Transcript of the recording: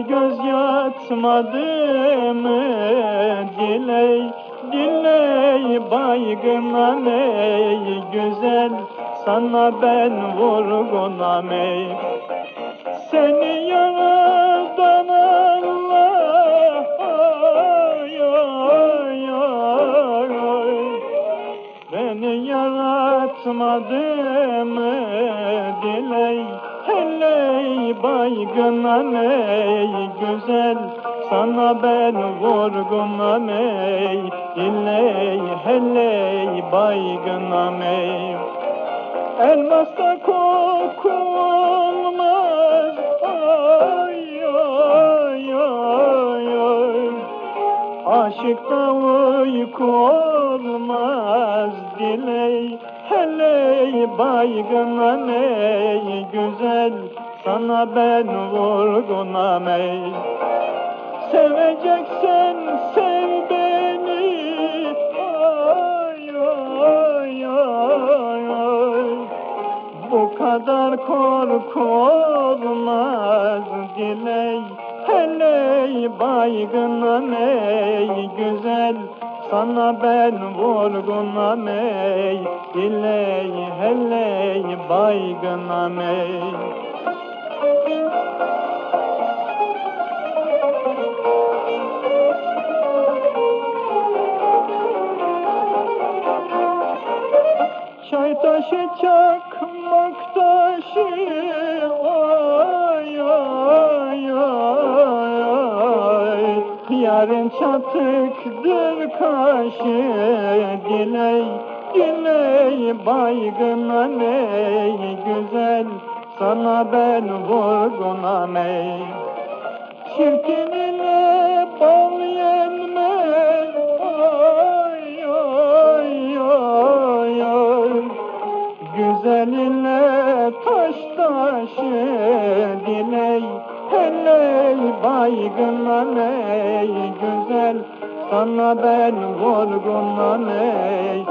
göz yatmadı mı? Diley diley baygınam ey güzel sana ben vurgunam ey. Seni yaradan Allah ay, ay, ay. Beni yaratmadı mı diley? Heley baygınam ey güzel. Sana ben vurgunam ey Dilley heley baygınam ey Elmasta koku olmaz ay ay ay. Ay Aşıkta uyku olmaz. Diley Heley baygınam ey güzel Sana ben vurgunam ey. Seveceksen sev kadar korku olmaz diley. Heley baygınam ey güzel Sana ben vurgunam ey Diley. Heley baygınam ey Çay taşı çakmak taşı ay ay ay ay. Yarın çatıktır kaşı diley diley baygın ey güzel sana ben vurgunam ey. Çirkin baygınlan ey güzel Sana ben vurgunlan ey